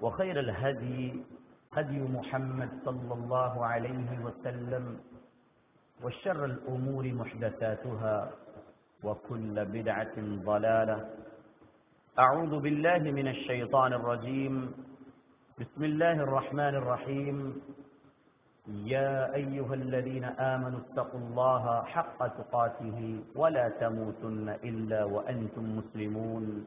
وخير الهدي هدي محمد صلى الله عليه وسلم وشر الأمور محدثاتها وكل بدعة ضلالة. أعوذ بالله من الشيطان الرجيم. بسم الله الرحمن الرحيم. يا أيها الذين آمنوا اتقوا الله حق تقاته ولا تموتن إلا وأنتم مسلمون.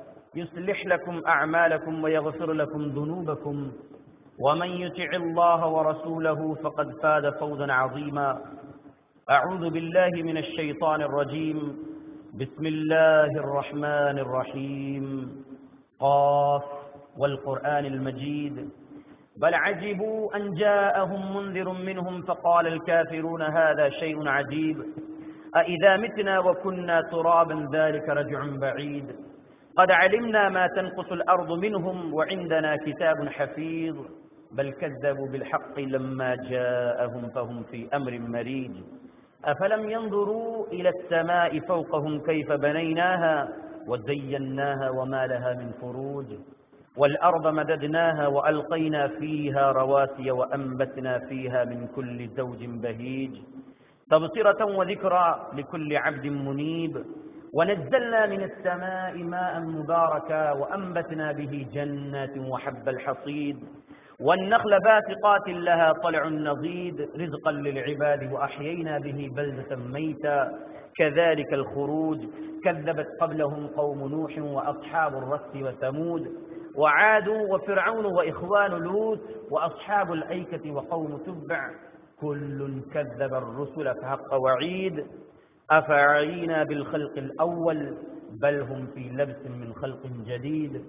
يصلح لكم أعمالكم ويغفر لكم ذنوبكم. ومن يطع الله ورسوله فقد فاز فوزا عظيما. أعوذ بالله من الشيطان الرجيم. بسم الله الرحمن الرحيم. قاف والقرآن المجيد. بل عجبوا أن جاءهم منذر منهم فقال الكافرون هذا شيء عجيب. أإذا متنا وكنا ترابا ذلك رجع بعيد. قد علمنا ما تنقص الأرض منهم وعندنا كتاب حفيظ بل كذبوا بالحق لما جاءهم فهم في أمر مريج. أفلم ينظروا إلى السماء فوقهم كيف بنيناها وزيناها وما لها من فروج. والأرض مددناها وألقينا فيها رواسي وأنبتنا فيها من كل زوج بهيج. تبصرة وذكرى لكل عبد منيب. ونزلنا من السماء ماء مباركا وأنبتنا به جنات وحب الحصيد. والنخل باسقات لها طلع نضيد رزقا للعباد وأحيينا به بلدة ميتا. كذلك الخروج كذبت قبلهم قوم نوح وأصحاب الرس وثمود. وعاد وفرعون وإخوان لوط وأصحاب الأيكة وقوم تبع. كل كذب الرسل فحق وعيد. أفعينا بالخلق الأول بل هم في لبس من خلق جديد.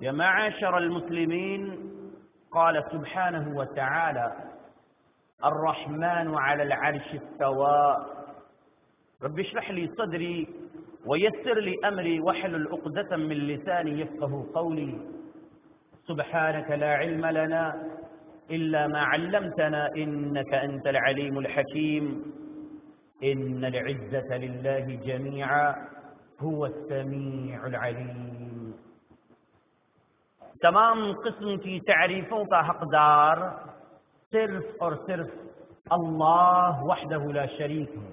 يا معاشر المسلمين قال سبحانه وتعالى الرحمن على العرش استوى. رب اشرح لي صدري ويسر لي أمري واحلل عقدة من لساني يفقه قولي. سبحانك لا علم لنا إلا ما علمتنا إنك أنت العليم الحكيم. إن العزة لله جميعا هو السميع العليم. تمام قسم کی تعریفوں کا حقدار صرف اور صرف اللہ وحدہ لا شریک ہے.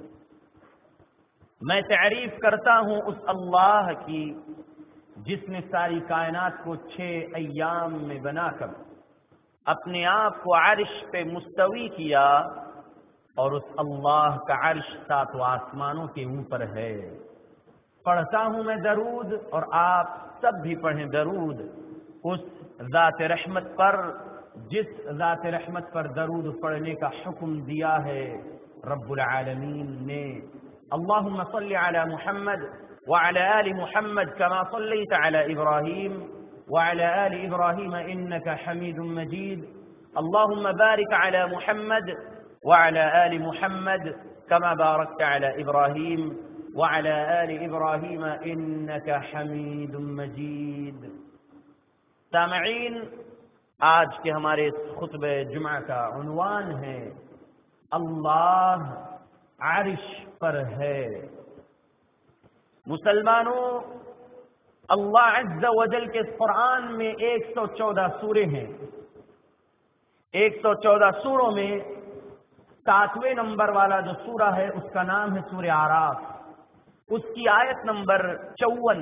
میں تعریف کرتا ہوں اس اللہ کی جس نے ساری کائنات کو چھ ایام میں بنا کر اپنے آپ کو عرش پہ مستوی کیا اور اس اللہ کا عرش سات و آسمانوں کے اوپر ہے۔ پڑھتا ہوں میں درود اور آپ سب بھی پڑھیں درود۔ اس ذات رحمت پر، جس ذات رحمت پر درود پڑھنے کا حکم دیا ہے، رب العالمین نے۔ اللهم صل على محمد وعلى آل محمد كما صليت على إبراهيم وعلى آل إبراهيم إنك حميد مجيد اللهم بارك على محمد وعلى آل محمد كما باركت على إبراهيم وعلى آل إبراهيم إنك حميد مجيد. سامعین، آج کے ہمارے خطب جمعہ کا عنوان ہے، اللہ عرش پر ہے۔ مسلمانوں، اللہ عز و جل کے قرآن میں ایک سو چودہ سورے ہیں۔ ایک سو چودہ سوروں میں ساتویں نمبر والا جو سورہ ہے اس کا نام ہے سورہ آراف اس کی آیت نمبر چون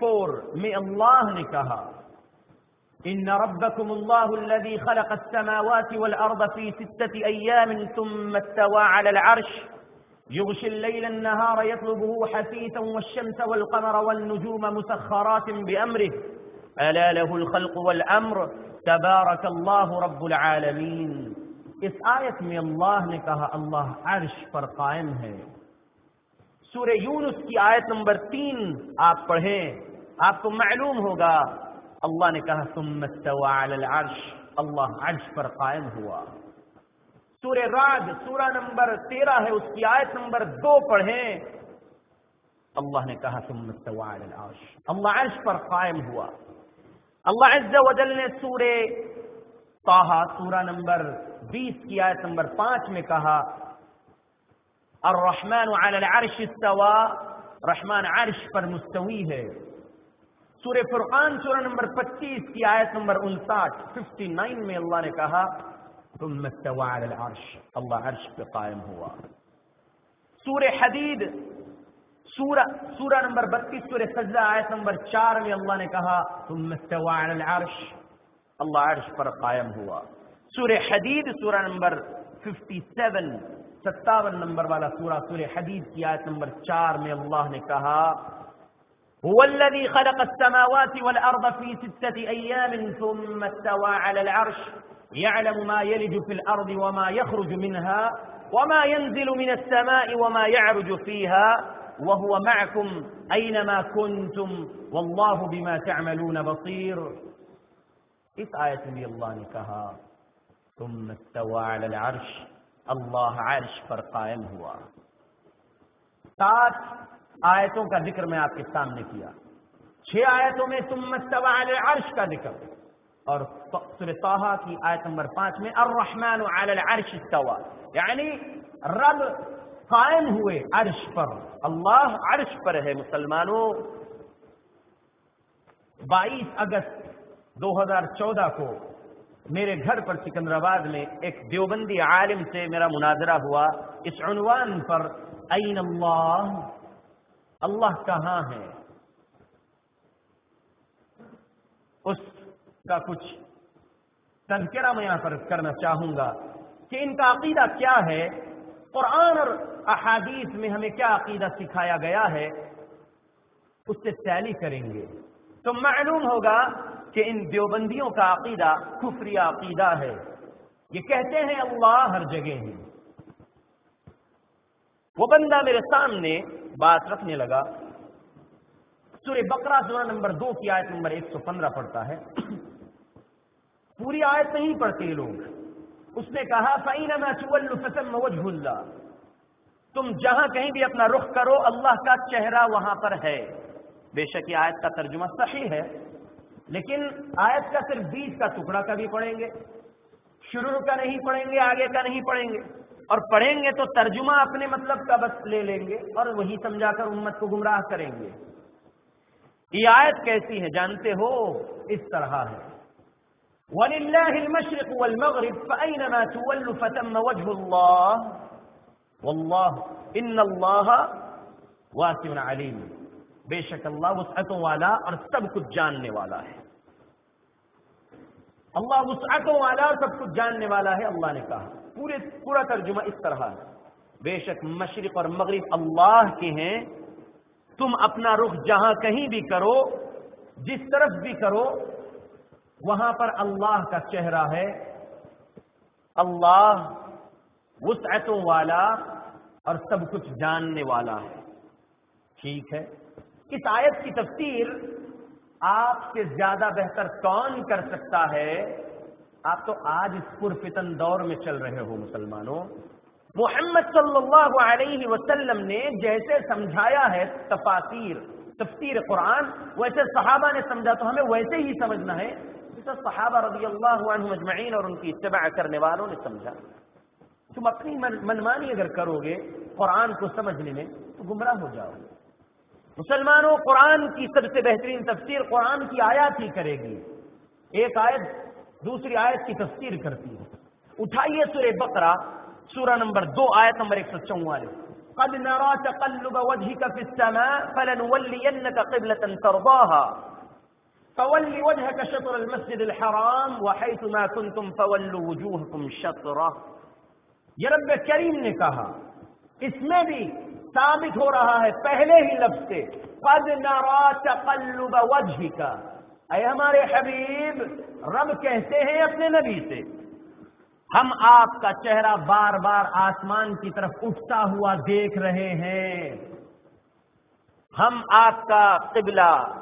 فور میں اللہ نے کہا إن ربكم الله الذي خلق السماوات والأرض في ستة أيام ثم استوى على العرش يغشي الليل النهار يطلبه حثيثا والشمس والقمر والنجوم مسخرات بأمره ألا له الخلق والأمر تبارك الله رب العالمين اس آیت میں اللہ نے کہا اللہ عرش پر قائم ہے۔ سورہ یونس کی آیت نمبر تین آپ پڑھیں، آپ کو معلوم ہوگا، اللہ نے کہا، ثم استوى على العرش، اللہ عرش پر قائم ہوا۔ سورہ راج سورہ نمبر تیرہ ہے، اس کی آیت نمبر دو پڑھیں۔ اللہ نے کہا، ثم استوى على العرش، اللہ عرش پر قائم ہوا۔ اللہ عز و جل نے سورہ طه سورہ نمبر بیس کی آیت نمبر پانچ میں کہا، الرحمن على العرش استوى رحمان عرش پر مستوی ہے۔ سورہ فرقان سورہ نمبر پچیس کی آیت نمبر انساٹھ ففٹی نائن میں اللہ نے کہا، ثم استوى العرش، اللہ عرش پہ قائم ہوا۔ سورہ حدید، سورہ سورہ نمبر بتیس، سورہ سجدہ آیت نمبر چار میں اللہ نے کہا، ثم استوى العرش، اللہ عرش پر قائم ہوا۔ سورہ حدید سورہ نمبر 57 ستاون نمبر والا سورہ سورہ حدید کی آیت نمبر چار میں اللہ نے کہا هو الذي خلق السماوات والأرض في ستة أيام ثم استوى على العرش. يعلم ما يلج في الأرض وما يخرج منها وما ينزل من السماء وما يعرج فيها. وهو معكم أينما كنتم. والله بما تعملون بصير. اس آیت میں اللہ ثم استوى على العرش، اللہ عرش پر قائم ہوا۔ سات آیتوں کا ذکر میں آپ کے سامنے کیا۔ چھ آیتوں میں ثم استوى على العرش کا ذکر۔ اور سورہ طه کی آیت نمبر پانچ میں الرحمن على العرش استوى۔ یعنی رب قائم ہوئے عرش پر۔ اللہ عرش پر ہے مسلمانوں۔ بائیس اگست دو ہزار چودہ کو میرے گھر پر سکندرآباد میں ایک دیوبندی عالم سے میرا مناظرہ ہوا۔ اس عنوان پر این اللہ؟ اللہ کہاں ہے؟ اس کا کچھ تذکرہ میں یہاں پر کرنا چاہوں گا کہ ان کا عقیدہ کیا ہے۔ قرآن اور احادیث میں ہمیں کیا عقیدہ سکھایا گیا ہے؟ اس سے تیلی کریں گے۔ تو معلوم ہوگا کہ ان دیوبندیوں کا عقیدہ کفری عقیدہ ہے۔ یہ کہتے ہیں اللہ ہر جگہ ہے وہ بندہ میرے سامنے بات رکھنے لگا۔ سورہ بقرہ سورہ نمبر دو کی آیت نمبر ایک سو پندرہ پڑھتا ہے۔ پوری آیت نہیں پڑھتے یہ لوگ۔ اس نے کہا، فَإِنَمَا تُوَلُّ فَثَمَّ وَجْهُ اللَّهِ۔ تم جہاں کہیں بھی اپنا رخ کرو، اللہ کا چہرہ وہاں پر ہے۔ بے شک یہ آیت کا ترجمہ صحیح ہے، لیکن آیت کا صرف بیچ کا ٹکڑا کا بھی پڑھیں گے، شروع کا نہیں پڑھیں گے، آگے کا نہیں پڑھیں گے۔ اور پڑھیں گے تو ترجمہ اپنے مطلب کا بس لے لیں گے اور وہی سمجھا کر امت کو گمراہ کریں گے۔ یہ آیت کیسی ہے جانتے ہو؟ اس طرح ہے۔ وَلِلَّهِ الْمَشْرِقُ وَالْمَغْرِبُ فَأَيْنَمَا تُوَلُّ فَتَمَّ وَجْهُ اللَّهِ وَاللَّهُ إِنَّ اللَّهَ وَاسِعٌ عَلِيمٌ۔ بے شک اللہ وسعتوں والا اور سب کچھ جاننے والا ہے۔ اللہ وسعتوں والا اور سب کچھ جاننے والا ہے، اللہ نے کہا۔ پورے، پورا ترجمہ اس طرح ہے۔ بے شک مشرق اور مغرب اللہ کے ہیں۔ تم اپنا رخ جہاں کہیں بھی کرو، جس طرف بھی کرو، وہاں پر اللہ کا چہرہ ہے۔ اللہ وسعتوں والا اور سب کچھ جاننے والا ہے۔ ٹھیک ہے۔ اس آیت کی تفسیر آپ سے زیادہ بہتر کون کر سکتا ہے؟ آپ تو آج اس پرفتن دور میں چل رہے ہو مسلمانوں۔ محمد صلی اللہ علیہ وسلم نے جیسے سمجھایا ہے تفاصیر تفسیر قرآن، ویسے صحابہ نے سمجھا تو ہمیں ویسے ہی سمجھنا ہے۔ جیسے صحابہ رضی اللہ عنہ مجمعین اور ان کی اتباع کرنے والوں نے سمجھا۔ تم اپنی منمانی اگر کرو گے قرآن کو سمجھنے میں تو گمراہ ہو جاؤ۔ گے مسلمانوں قرآن کی سب سے بہترین تفسیر قرآن کی آیات ہی کرے گی۔ ایک آیت دوسری آیت کی تفسیر کرتی ہے۔ اٹھائیے سورہ بقرہ، سورہ نمبر دو، آیت نمبر ایک سو چوالیس۔ قد نرى تقلب وجهك في السماء فلنولينك قبلة ترضاها۔ فول وجهك شطر المسجد الحرام وحيث ما كنتم فولوا وجوهكم شطره۔ یہ رب کریم نے کہا، اس میں بھی ثابت ہو رہا ہے پہلے ہی لفظ سے۔ قد نرا تقلب وجهك۔ اے ہمارے حبیب، رب کہتے ہیں اپنے نبی سے۔ ہم آپ کا چہرہ بار بار آسمان کی طرف اٹھتا ہوا دیکھ رہے ہیں۔ ہم آپ کا قبلہ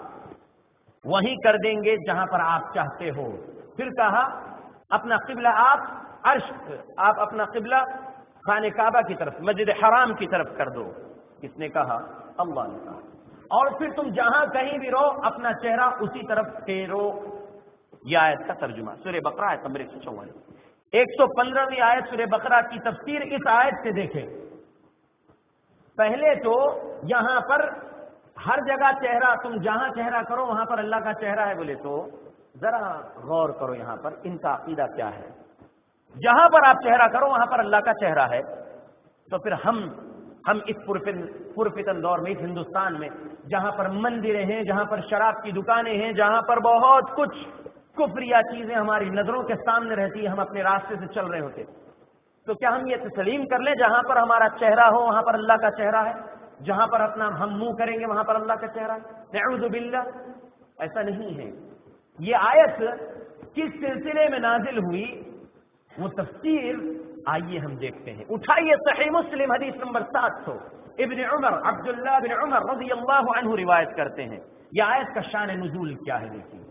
وہی کر دیں گے جہاں پر آپ چاہتے ہو۔ پھر کہا، اپنا قبلہ آپ، عرش، آپ اپنا قبلہ خان کعبہ کی طرف، مسجد حرام کی طرف کر دو۔ کس نے کہا؟ اللہ نے کہا۔ اور پھر تم جہاں کہیں بھی رہو اپنا چہرہ اسی طرف پھیرو۔ یہ آیت کا ترجمہ، سورہ بقرہ آیت نمبر ایک سو ایک سو پندرہویں آیت سورہ بقرہ کی تفسیر اس آیت سے دیکھیں۔ پہلے تو یہاں پر ہر جگہ چہرہ، تم جہاں چہرہ کرو، وہاں پر اللہ کا چہرہ ہے بولے تو، ذرا غور کرو یہاں پر، ان کا عقیدہ کیا ہے؟ جہاں پر آپ چہرہ کرو، وہاں پر اللہ کا چہرہ ہے۔ تو پھر ہم ہم اس پرفتن دور میں، اس ہندوستان میں، جہاں پر مندریں ہیں، جہاں پر شراب کی دکانیں ہیں، جہاں پر بہت کچھ کفریا چیزیں ہماری نظروں کے سامنے رہتی ہیں، ہم اپنے راستے سے چل رہے ہوتے تو کیا ہم یہ تسلیم کر لیں، جہاں پر ہمارا چہرہ ہو، وہاں پر اللہ کا چہرہ ہے؟ جہاں پر اپنا ہم منہ کریں گے، وہاں پر اللہ کا چہرہ نعوذ باللہ۔ ایسا نہیں ہے۔ یہ آیت کس سلسلے میں نازل ہوئی؟ وہ تفسیر، آئیے ہم دیکھتے ہیں۔ اٹھائیے صحیح مسلم حدیث نمبر سات سو۔ ابن عمر، عبداللہ بن عمر رضی اللہ عنہ روایت کرتے ہیں۔ یہ آیت کا شان نزول کیا ہے دیکھیے۔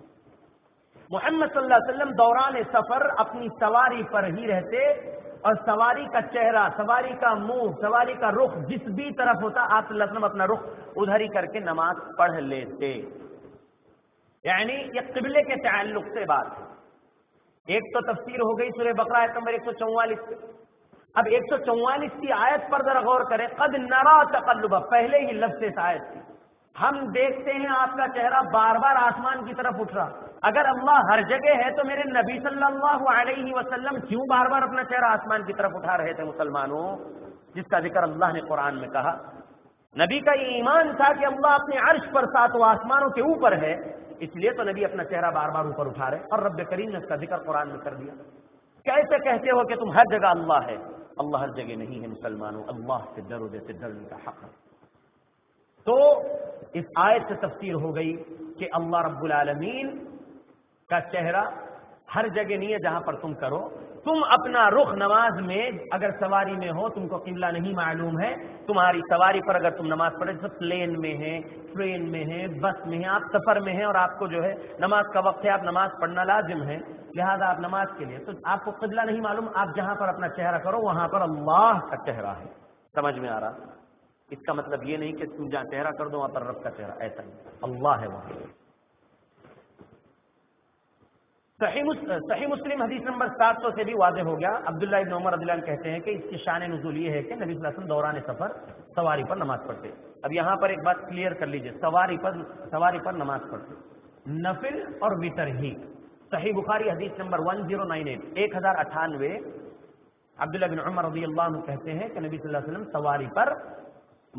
محمد صلی اللہ علیہ وسلم دوران سفر اپنی سواری پر ہی رہتے اور سواری کا چہرہ، سواری کا منہ، سواری کا رخ جس بھی طرف ہوتا، آپ صلی اللہ علیہ وسلم اپنا رخ ادھر ہی کر کے نماز پڑھ لیتے۔ یعنی یہ قبلے کے تعلق سے بات ہے۔ ایک تو تفسیر ہو گئی سورہ بقرہ آیت نمبر ایک سو چوالیس اب ایک سو چوالیس کی آیت پر ذرا غور کریں۔ قد نرا تقلب، پہلے ہی لفظ سے آیت تھی ہم دیکھتے ہیں آپ کا چہرہ بار بار آسمان کی طرف اٹھ رہا۔ اگر اللہ ہر جگہ ہے تو میرے نبی صلی اللہ علیہ وسلم کیوں بار بار اپنا چہرہ آسمان کی طرف اٹھا رہے تھے مسلمانوں؟ جس کا ذکر اللہ نے قرآن میں کہا۔ نبی کا یہ ایمان تھا کہ اللہ اپنے عرش پر سات و آسمانوں کے اوپر ہے۔ اس لیے تو نبی اپنا چہرہ بار بار اوپر اٹھا رہے اور رب کریم نے اس کا ذکر قرآن میں کر دیا۔ کیسے کہتے ہو کہ تم ہر جگہ اللہ ہے؟ اللہ ہر جگہ نہیں ہے مسلمانوں، اللہ سے ڈرو جیسے ڈرنے کا حق ہے۔ تو اس آیت سے تفسیر ہو گئی کہ اللہ رب العالمین کا چہرہ ہر جگہ نہیں ہے جہاں پر تم کرو۔ تم اپنا رخ نماز میں اگر سواری میں ہو، تم کو قبلہ نہیں معلوم ہے، تمہاری سواری پر اگر تم نماز پڑھے تو پلین میں ہے، ٹرین میں ہے، بس میں ہے، آپ سفر میں ہیں اور آپ کو جو ہے نماز کا وقت ہے، آپ نماز پڑھنا لازم ہے، لہذا آپ نماز کے لیے، تو آپ کو قبلہ نہیں معلوم، آپ جہاں پر اپنا چہرہ کرو، وہاں پر اللہ کا چہرہ ہے۔ سمجھ میں آ رہا؟ اس کا مطلب یہ نہیں کہ تم جہاں چہرہ کر دو، وہاں پر رب کا چہرہ، ایسا نہیں۔ اللہ ہے وہاں۔ صحیح مسلم حدیث نمبر سات سو سے بھی واضح ہو گیا۔ عبداللہ ابن عمر عبداللہ کہتے ہیں کہ اس کی شان نزول یہ ہے کہ نبی صلی اللہ علیہ وسلم دوران سفر سواری پر نماز پڑھتے۔ اب یہاں پر ایک بات کلیئر کر لیجیے۔ سواری پر سواری پر نماز پڑھتے۔ نفل اور وطر ہی۔ صحیح بخاری حدیث number one zero nine eight ایک ہزار اٹھانوے۔ عبداللہ بن عمر رضی اللہ عنہ کہتے ہیں کہ نبی صلی اللہ علیہ وسلم سواری پر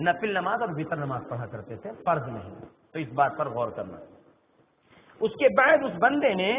نفل نماز اور وطر نماز پڑھا کرتے تھے۔ فرض نہیں۔ تو اس بات پر غور کرنا۔ اس کے بعد اس بندے نے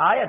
أَلَمْ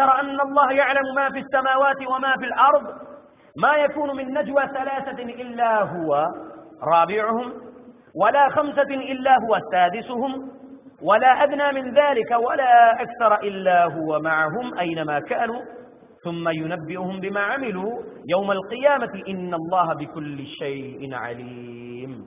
أَنَّ اللَّهِ يَعْلَمُ مَا فِي السَّمَاوَاتِ وَمَا فِي الْأَرْضِ ما يكون من نجوى ثلاثة إلا هو رابعهم ولا خمسة إلا هو سادسهم ولا أدنى من ذلك ولا أكثر إلا هو معهم أينما كانوا ثم ينبئهم بما عملوا يوم القيامة إن الله بكل شيء عليم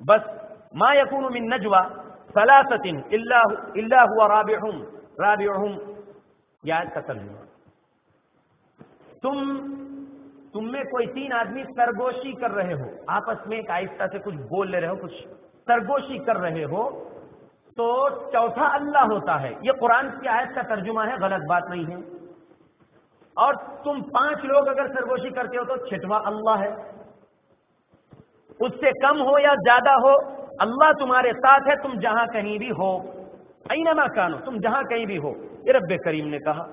بس ما يكون من نجوى ثلاثه الا الا هو رابعهم رابعهم. یا کا تم تم میں کوئی تین آدمی سرگوشی کر رہے ہو. آپس میں ایک آہستہ سے کچھ بول لے رہے ہو، کچھ سرگوشی کر رہے ہو، تو چوتھا اللہ ہوتا ہے. یہ قرآن کی آیت کا ترجمہ ہے، غلط بات نہیں ہے. اور تم پانچ لوگ اگر سرگوشی کرتے ہو تو چھٹوا اللہ ہے. اس سے کم ہو یا زیادہ ہو، اللہ تمہارے ساتھ ہے، تم جہاں کہیں بھی ہو۔ اینما کانو، تم جہاں کہیں بھی ہو۔ یہ رب کریم نے کہا۔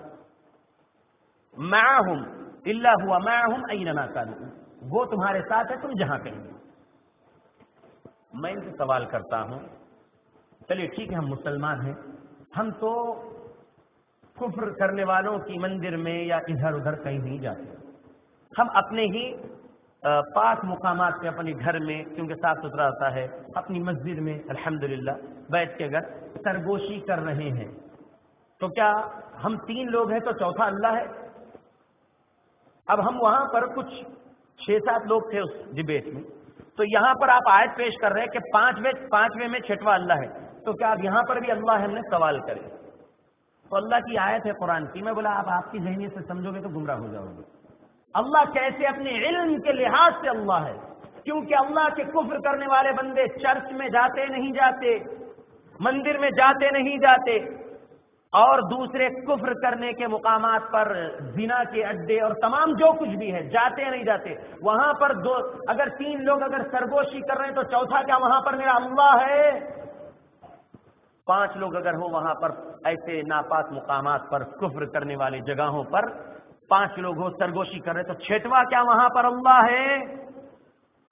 معہم اللہ ہوا معہم اینما کانو۔ وہ تمہارے ساتھ ہے، تم جہاں کہیں بھی میں ان سے سوال کرتا ہوں۔ چلیے ٹھیک ہے، ہم مسلمان ہیں۔ ہم تو کفر کرنے والوں کی مندر میں یا ادھر ادھر کہیں نہیں جاتے۔ ہم اپنے ہی پاک مقامات پہ اپنے گھر میں کیونکہ صاف ستھرا ہوتا ہے، اپنی مسجد میں الحمدللہ بیٹھ کے اگر سرگوشی کر رہے ہیں۔ تو کیا ہم تین لوگ ہیں تو چوتھا اللہ ہے؟ اب ہم وہاں پر کچھ چھ سات لوگ تھے اس ڈبیٹ میں۔ تو یہاں پر آپ آیت پیش کر رہے ہیں کہ پانچویں پانچویں میں چھٹوا اللہ ہے۔ تو کیا آپ یہاں پر بھی اللہ ہم نے سوال کرے؟ تو اللہ کی آیت ہے قرآن کی۔ میں بولا، آپ آپ کی ذہنیت سے سمجھو گے تو گمراہ ہو جاؤ گے۔ اللہ کیسے اپنے علم کے لحاظ سے اللہ ہے۔ کیونکہ اللہ کے کفر کرنے والے بندے چرچ میں جاتے نہیں جاتے، مندر میں جاتے نہیں جاتے، اور دوسرے کفر کرنے کے مقامات پر زنا کے اڈے اور تمام جو کچھ بھی ہے، جاتے نہیں جاتے۔ وہاں پر دو، اگر تین لوگ اگر سرگوشی کر رہے ہیں تو چوتھا کیا وہاں پر میرا اللہ ہے؟ پانچ لوگ اگر ہو وہاں پر ایسے ناپاک مقامات پر کفر کرنے والی جگہوں پر پانچ لوگ ہو سرگوشی کر رہے تو چھٹوا کیا وہاں پر اللہ ہے؟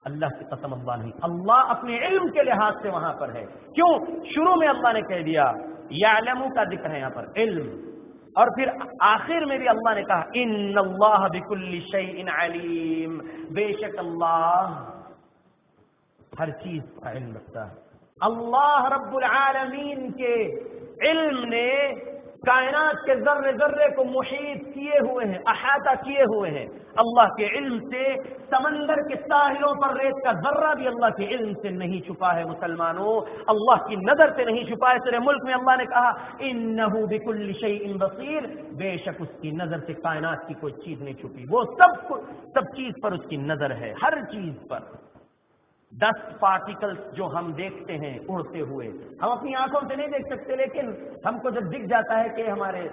اللہ کی قسم اللہ نہیں، اللہ اپنے علم کے لحاظ سے وہاں پر ہے۔ کیوں؟ شروع میں اللہ نے کہہ دیا، یعلمو کا ذکر ہے یہاں پر، علم۔ اور پھر آخر میں بھی اللہ نے کہا، ان اللہ بکل شیء علیم۔ بے شک اللہ ہر چیز کا علم رکھتا ہے۔ اللہ رب العالمین کے علم نے کائنات کے ذرے ذرے کو محیط کیے ہوئے ہیں، احاطہ کیے ہوئے ہیں۔ اللہ کے علم سے، سمندر کے ساحلوں پر ریت کا ذرہ بھی اللہ کے علم سے نہیں چھپا ہے مسلمانوں۔ اللہ کی نظر سے نہیں چھپا ہے۔ سورہ ملک میں اللہ نے کہا، انہو بکل شیء بصیر بے شک اس کی نظر سے کائنات کی کوئی چیز نہیں چھپی۔ وہ سب سب چیز پر اس کی نظر ہے، ہر چیز پر۔ دس پارٹیکلز جو ہم دیکھتے ہیں اڑتے ہوئے۔ ہم اپنی آنکھوں سے نہیں دیکھ سکتے، لیکن ہم کو جب دکھ جاتا ہے کہ ہمارے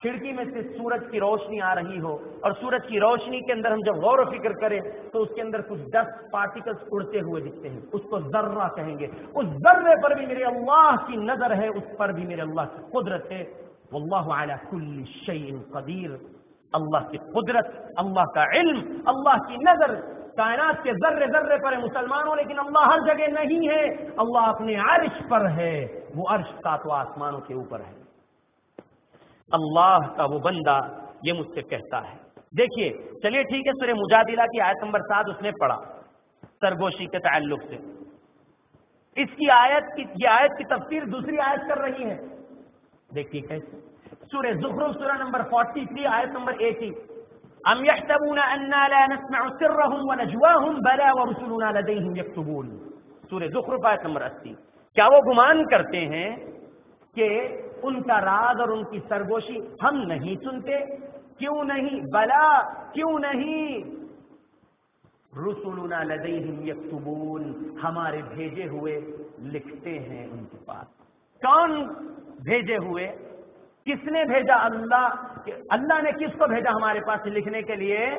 کھڑکی میں سے سورج کی روشنی آ رہی ہو، اور سورج کی روشنی کے اندر ہم جب غور و فکر کریں، تو اس کے اندر کچھ دس پارٹیکلز اڑتے ہوئے دکھتے ہیں۔ اس کو ذرہ کہیں گے۔ اس ذرے پر بھی میرے اللہ کی نظر ہے، اس پر بھی میرے اللہ کی قدرت ہے۔ واللہ علی کل شیء قدیر۔ اللہ کی قدرت، اللہ کا علم، اللہ کی نظر۔ کائنات کے ذرے ذرے پر ہے مسلمانوں، لیکن اللہ ہر جگہ نہیں ہے۔ اللہ اپنے عرش پر ہے۔ وہ عرش ساتوں آسمانوں کے اوپر ہے۔ اللہ کا وہ بندہ یہ مجھ سے کہتا ہے۔ دیکھیے، چلیے ٹھیک ہے، سورہ مجادلہ کی آیت نمبر سات اس نے پڑھا۔ سرگوشی کے تعلق سے۔ اس کی آیت کی، یہ آیت کی تفسیر دوسری آیت کر رہی ہے۔ دیکھیے کیسے۔ سورہ زخرف سورہ نمبر 43 آیت نمبر 80 ام يحسبون اننا لا نسمع سرهم ونجواهم؟ بلا ورسلنا لديهم يكتبون. سورہ زخرف آیت نمبر 80 کیا وہ گمان کرتے ہیں کہ ان کا راز اور ان کی سرگوشی ہم نہیں سنتے؟ کیوں نہیں؟ بلا کیوں نہیں؟ رسولنا لدیہم یکتبون ہمارے بھیجے ہوئے لکھتے ہیں ان کے پاس. کون بھیجے ہوئے؟ کس نے بھیجا اللہ؟ اللہ نے کس کو بھیجا ہمارے پاس لکھنے کے لیے؟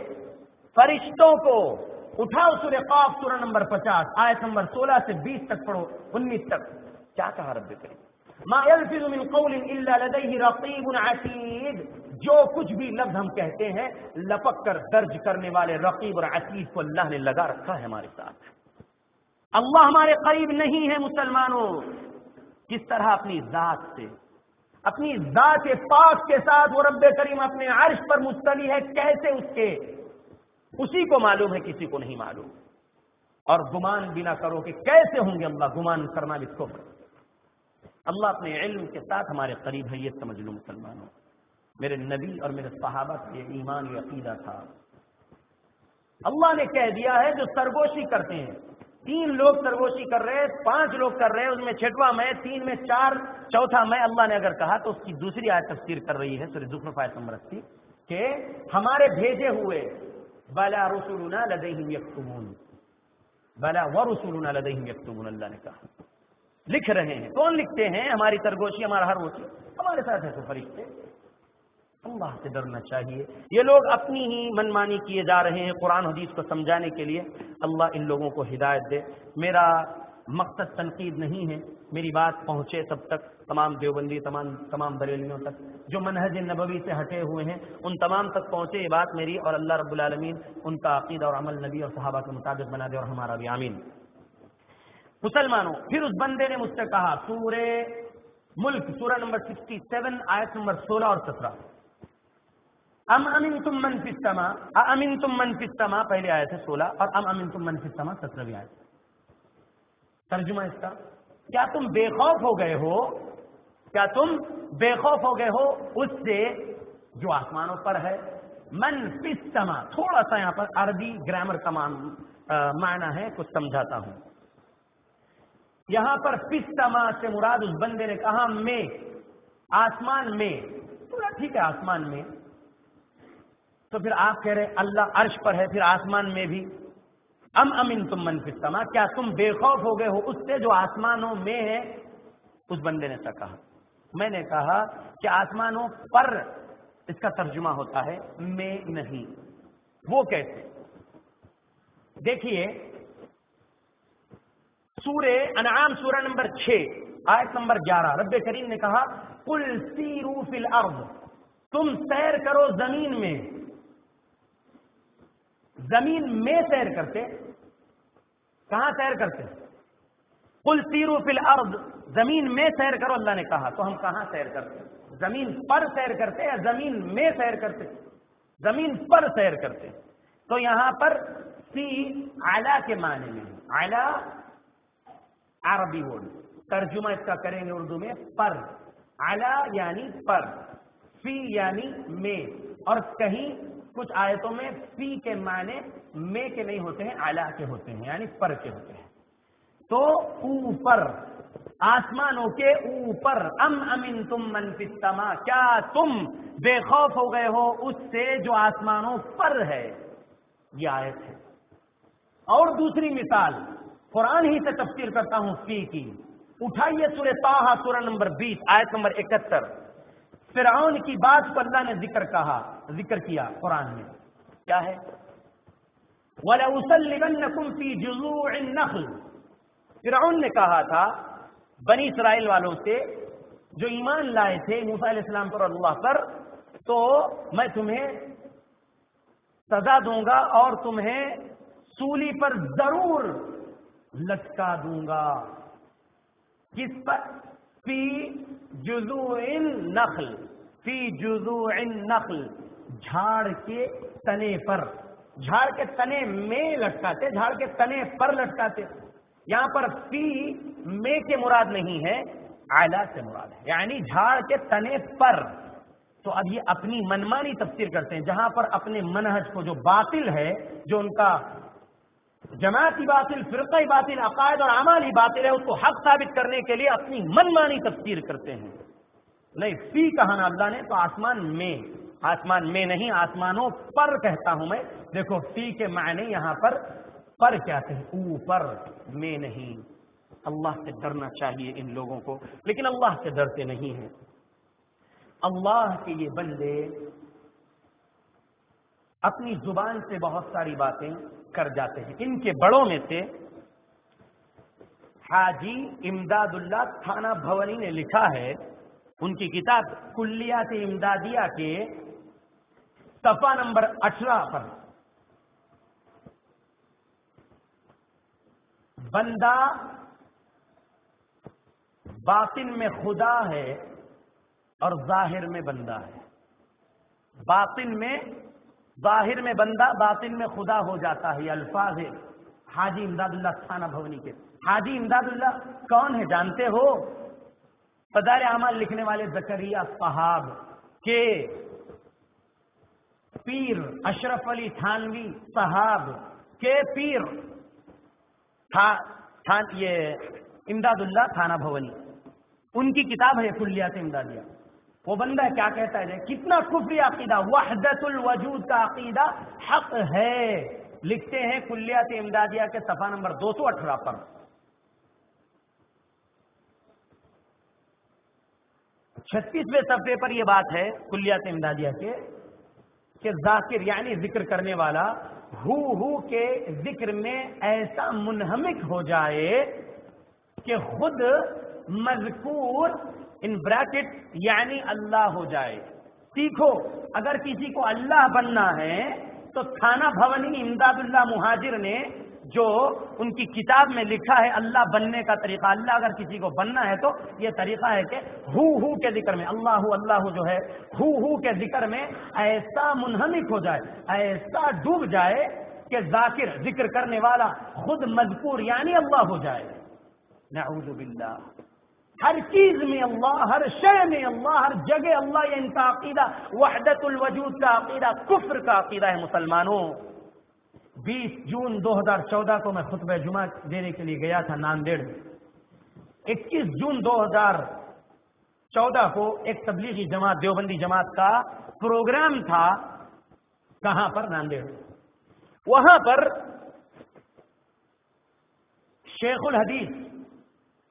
فرشتوں کو. اٹھاؤ سورہ قاف، سورہ نمبر پچاس، آیت نمبر سولہ سے بیس تک پڑھو، انیس تک. کیا کہا رب کریم؟ ما يلفظ من قول الا لديه رقيب عتيد. جو کچھ بھی لفظ ہم کہتے ہیں، لپک کر درج کرنے والے رقیب اور عتید کو اللہ نے لگا رکھا ہے ہمارے ساتھ. اللہ ہمارے قریب نہیں ہے مسلمانوں. کس طرح اپنی ذات سے اپنی ذات پاک کے ساتھ وہ رب کریم اپنے عرش پر مستوی ہے، کیسے اس کے؟ اسی کو معلوم ہے، کسی کو نہیں معلوم۔ اور گمان بھی نہ کرو کہ کیسے ہوں گے اللہ، گمان کرنا بھی کو اللہ اپنے علم کے ساتھ ہمارے قریب ہے، یہ سمجھ لو مسلمانوں۔ میرے نبی اور میرے صحابہ کا یہ ایمان، یہ عقیدہ تھا۔ اللہ نے کہہ دیا ہے، جو سرگوشی کرتے ہیں۔ تین لوگ سرگوشی کر رہے پانچ لوگ کر رہے ہیں، اس میں چھٹواں میں، تین میں چار، چوتھا میں اللہ نے اگر کہا تو اس کی دوسری آیت تفسیر کر رہی ہے سوری دکھ آیت نمبر اسی کہ ہمارے بھیجے ہوئے، بلا رسولنا لدیہم یکتبون، بلا ورسولنا لدیہم یکتبون، اللہ نے کہا۔ لکھ رہے ہیں۔ کون لکھتے ہیں؟ ہماری سرگوشی، ہمارا ہر وہ چیز۔ ہمارے ساتھ ہے تو فرشتے۔ اللہ سے ڈرنا چاہیے۔ یہ لوگ اپنی ہی منمانی کیے جا رہے ہیں قرآن حدیث کو سمجھانے کے لیے۔ اللہ ان لوگوں کو ہدایت دے۔ میرا مقصد تنقید نہیں ہے۔ میری بات پہنچے سب تک تمام دیوبندی، تمام تمام بریلیوں تک۔ جو منہج نبوی سے ہٹے ہوئے ہیں، ان تمام تک پہنچے یہ بات میری۔ اور اللہ رب العالمین ان کا عقیدہ اور عمل نبی اور صحابہ کے مطابق بنا دے اور ہمارا بھی، آمین۔ مسلمانوں، پھر اس بندے نے مجھ سے کہا، سورہ ملک، سورہ نمبر سکسٹی سیون، آیت نمبر سولہ اور سترہ۔ ام امین تم منفی سما امین تم منفی سما پہلے آئے تھے سولہ، اور ام امین تم منفی سما سترہ بھی آئے ترجمہ اس کا۔ کیا تم بے خوف ہو گئے ہو؟ کیا تم بے خوف ہو گئے ہو؟ اس سے جو آسمانوں پر ہے۔ من پستما تھوڑا سا یہاں پر عربی گرامر کا معنی ہے، کچھ سمجھاتا ہوں۔ یہاں پر پستما سے مراد اس بندے نے کہا، میں، آسمان میں۔ پورا ٹھیک ہے، آسمان میں۔ تو پھر آپ کہہ رہے اللہ عرش پر ہے، پھر آسمان میں بھی۔ ام امن تم من پستما کیا تم بے خوف ہو گئے ہو اس سے جو آسمانوں میں ہے؟ اس بندے نے کہا۔ میں نے کہا کہ آسمانوں پر اس کا ترجمہ ہوتا ہے، میں نہیں۔ وہ کیسے؟ دیکھیے، سورہ انعام، سورہ نمبر چھ، آیت نمبر گیارہ۔ رب کریم نے کہا کل سیرو فی الارض، تم سیر کرو زمین میں۔ زمین میں سیر کرتے، کہاں سیر کرتے؟ کل سیرو فی الارض، زمین میں سیر کرو، اللہ نے کہا، تو ہم کہاں سیر کرتے؟ زمین پر سیر کرتے یا زمین میں سیر کرتے؟ زمین پر سیر کرتے۔ تو یہاں پر سی آلہ کے معنی میں آلہ عربی ورڈ ترجمہ اس کا کریں گے اردو میں، پر۔ آلہ یعنی پر، فی یعنی میں، اور کہیں کچھ آیتوں میں فی کے معنی میں کے نہیں ہوتے ہیں آلہ کے ہوتے ہیں یعنی پر کے ہوتے ہیں۔ تو اوپر، آسمانوں کے اوپر، ام امن تم منفما کیا تم بے خوف ہو گئے ہو اس سے جو آسمانوں پر ہے؟ یہ آیت ہے۔ اور دوسری مثال، قرآن ہی سے تفسیر کرتا ہوں، فی کی۔ اٹھائیے سورہ تاہا سورہ نمبر بیس، آیت نمبر اکہتر۔ فرعون کی بات کو اللہ نے ذکر کہا، ذکر کیا قرآن میں۔ کیا ہے؟ وَلَأُسَلِّمَنَّكُمْ فِي جُزُوعِ النَّخْلِ۔ فرعون نے کہا تھا، بنی اسرائیل والوں سے، جو ایمان لائے تھے موسیٰ علیہ السلام پر اللہ پر، تو میں تمہیں سزا دوں گا اور تمہیں سولی پر ضرور لٹکا دوں گا۔ کس پر؟ فی جزو نخل، فی جزو نخل، جھاڑ کے تنے پر۔ جھاڑ کے تنے میں لٹکاتے، جھاڑ کے تنے پر لٹکاتے۔ یہاں پر فی میں کے مراد نہیں ہے آئلہ سے مراد ہے۔ یعنی جھاڑ کے تنے پر۔ تو اب یہ اپنی منمانی تفسیر کرتے ہیں، جہاں پر اپنے منہج کو جو باطل ہے، جو ان کا جماعتی باطل فرقی باطل، عقائد اور عمالی باطل ہے، اس کو حق ثابت کرنے کے لیے اپنی منمانی تفسیر کرتے ہیں۔ نہیں، فی کہا نا اللہ نے؟ تو آسمان میں۔ آسمان میں نہیں، آسمانوں پر کہتا ہوں میں۔ دیکھو، فی کے معنی یہاں پر پر کیا کہ اوپر، میں نہیں۔ اللہ سے ڈرنا چاہیے ان لوگوں کو، لیکن اللہ سے ڈرتے نہیں ہیں۔ اللہ کے یہ بندے، اپنی زبان سے بہت ساری باتیں کر جاتے ہیں۔ ان کے بڑوں میں سے حاجی امداد اللہ تھانہ بھونی نے لکھا ہے، ان کی کتاب کلیات امدادیہ کے صفحہ نمبر اٹھارہ پر۔ بندہ باطن میں خدا ہے اور ظاہر میں بندہ ہے۔ باطن میں ظاہر میں بندہ باطن میں خدا ہو جاتا ہے، یہ الفاظ ہے حاجی امداد اللہ تھانہ بھونی کے۔ حاجی امداد اللہ کون ہے؟ جانتے ہو؟ فدار اعمال لکھنے والے زکریہ صحاب کے پیر اشرف علی تھانوی صحاب کے پیر یہ امداد اللہ تھانہ بھونی۔ ان کی کتاب ہے کلیات امدادیہ۔ وہ بندہ کیا کہتا ہے؟ کتنا کفری عقیدہ، وحدت الوجود کا عقیدہ حق ہے۔ لکھتے ہیں کلیات امدادیہ کے صفحہ نمبر دو سو اٹھارہ پر چھتیسویں صفحے پر یہ بات ہے کلیات امدادیہ کے، کہ ذاکر یعنی ذکر کرنے والا ہو ہو کے ذکر میں ایسا منہمک ہو جائے کہ خود مذکور ان بریکٹ یعنی اللہ ہو جائے۔ سیکھو، اگر کسی کو اللہ بننا ہے، تو تھانہ بھونی امداد اللہ مہاجر نے جو ان کی کتاب میں لکھا ہے اللہ بننے کا طریقہ، اللہ اگر کسی کو بننا ہے تو یہ طریقہ ہے کہ ہو ہو کے ذکر میں، اللہ اللہ جو ہے، ہو ہو کے ذکر میں ایسا منہمک ہو جائے، ایسا ڈوب جائے کہ ذاکر، ذکر کرنے والا خود مذکور یعنی اللہ ہو جائے۔ نعوذ باللہ۔ ہر چیز میں اللہ، ہر شے میں اللہ، ہر جگہ اللہ یہ ان کا عقیدہ، وحدت الوجود کا عقیدہ، کفر کا عقیدہ ہے مسلمانوں۔ بیس جون دو ہزار چودہ کو میں خطبہ جمعہ دینے کے لیے گیا تھا ناندیڑ میں۔ اکیس جون دو ہزار چودہ کو ایک تبلیغی جماعت، دیوبندی جماعت کا پروگرام تھا کہاں پر؟ ناندیڑ۔ وہاں پر شیخ الحدیث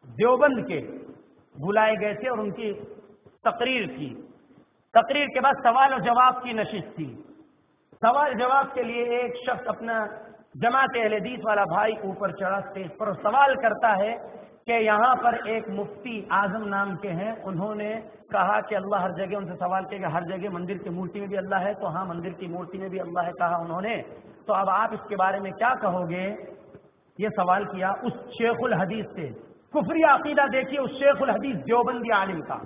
دیوبند کے بلائے گئے تھے اور ان کی تقریر تھی تقریر کے بعد سوال و جواب کی نشست تھی۔ سوال جواب کے لیے ایک شخص اپنا جماعت اہل حدیث والا بھائی اوپر چڑھا اسٹیج پر سوال کرتا ہے کہ یہاں پر ایک مفتی اعظم نام کے ہیں۔ انہوں نے کہا کہ اللہ ہر جگہ ان سے سوال کیا کہ ہر جگہ مندر کی مورتی میں بھی اللہ ہے، تو ہاں مندر کی مورتی میں بھی اللہ ہے کہا انہوں نے۔ تو اب آپ اس کے بارے میں کیا کہو گے؟ یہ سوال کیا اس شیخ الحدیث سے۔ کفری عقیدہ دیکھیے، اس شیخ الحدیث دیوبندی عالم کا۔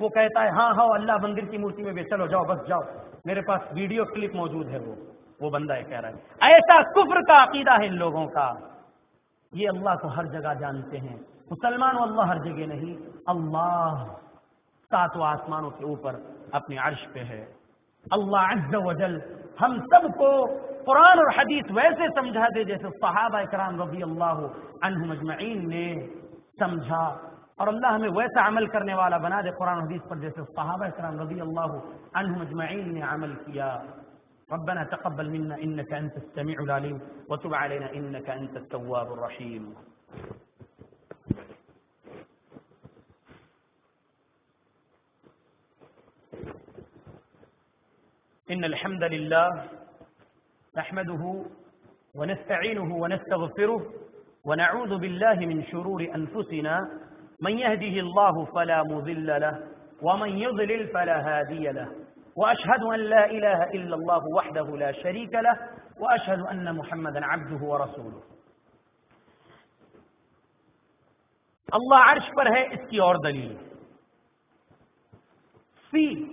وہ کہتا ہے ہاں ہاں اللہ مندر کی مورتی میں بھی چلو جاؤ، بس جاؤ۔ میرے پاس ویڈیو کلپ موجود ہے وہ۔ وہ بندہ ہے کہہ رہا ہے، ایسا کفر کا عقیدہ ہے ان لوگوں کا۔ یہ اللہ کو ہر جگہ جانتے ہیں۔ مسلمان اللہ ہر جگہ نہیں، اللہ ساتوں آسمانوں کے اوپر اپنے عرش پہ ہے۔ اللہ عز و جل ہم سب کو قرآن اور حدیث ویسے سمجھا دے، جیسے صحابہ کرام رضی اللہ عنہ مجمعین نے سمجھا اور اللہ ہمیں ویسا عمل کرنے والا بنا دے قرآن حدیث پر جیسے صحابہ کرام رضی اللہ عنہم اجمعین نے عمل کیا ربنا تقبل منا انك انت السميع العليم وتب علينا انك انت التواب الرحيم إن الحمد لله نحمده ونستعينه ونستغفره ونعوذ بالله من شرور أنفسنا من يهده الله فلا مضل له ومن يضلل فلا هادي له. وأشهد أن لا إله إلا الله وحده لا شريك له وأشهد أن محمدا عبده ورسوله. اللہ عرش پر ہے اس کی اور دلیل۔ فی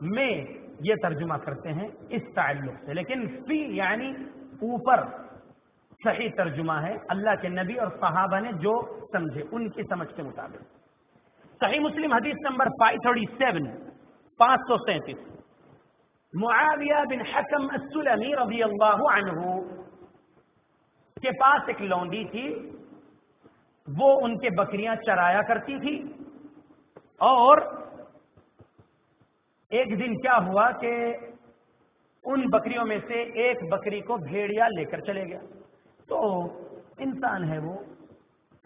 میں یہ ترجمہ کرتے ہیں اس تعلق سے لیکن فی یعنی اوپر۔ صحیح ترجمہ ہے۔ اللہ کے نبی اور صحابہ نے جو سمجھے، ان کی سمجھ کے مطابق۔ صحیح مسلم حدیث نمبر فائیو تھرٹی سیون پانچ سو سینتیس۔ معاویہ بن حکم السلمی رضی اللہ عنہ کے پاس ایک لونڈی تھی۔ وہ ان کے بکریاں چرایا کرتی تھی۔ اور ایک دن کیا ہوا کہ ان بکریوں میں سے ایک بکری کو بھیڑیا لے کر چلے گیا۔ تو انسان ہے وہ۔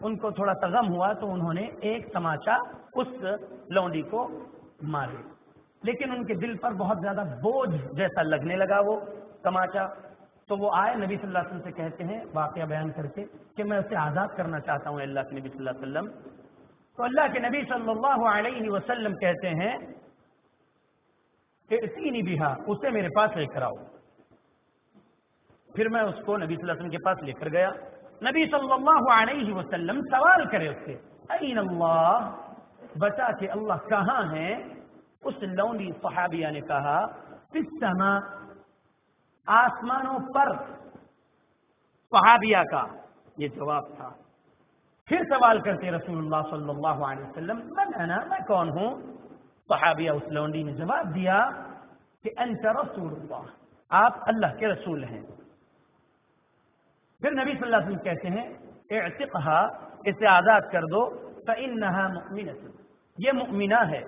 ان کو تھوڑا تغم ہوا تو انہوں نے ایک تماچا اس لونڈی کو مارے۔ لیکن ان کے دل پر بہت زیادہ بوجھ جیسا لگنے لگا وہ تماچا۔ تو وہ آئے، نبی صلی اللہ علیہ وسلم سے کہتے ہیں، واقعہ بیان کر کے کہ میں اسے آزاد کرنا چاہتا ہوں اللہ کے نبی صلی اللہ علیہ وسلم۔ تو اللہ کے نبی صلی اللہ علیہ وسلم کہتے ہیں کہ اسی بھی اسے میرے پاس لے کر آؤ۔ پھر میں اس کو نبی صلی اللہ علیہ وسلم کے پاس لے کر گیا۔ نبی صلی اللہ علیہ وسلم سوال کرے اس سے این اللہ؟ بتا کہ اللہ کہاں ہے؟ اس لونڈی صحابیہ نے کہا سما آسمانوں پر۔ صحابیہ کا یہ جواب تھا۔ پھر سوال کرتے رسول اللہ صلی اللہ علیہ وسلم، من انا؟ میں کون ہوں؟ صحابیہ اس لونڈی نے جواب دیا کہ انت رسول اللہ، آپ اللہ کے رسول ہیں۔ پھر نبی صلی اللہ علیہ وسلم کہتے ہیں، اعتقہا، اسے آزاد کر دو، فَإِنَّهَا مُؤْمِنَةٌ۔ یہ مؤمنہ ہے۔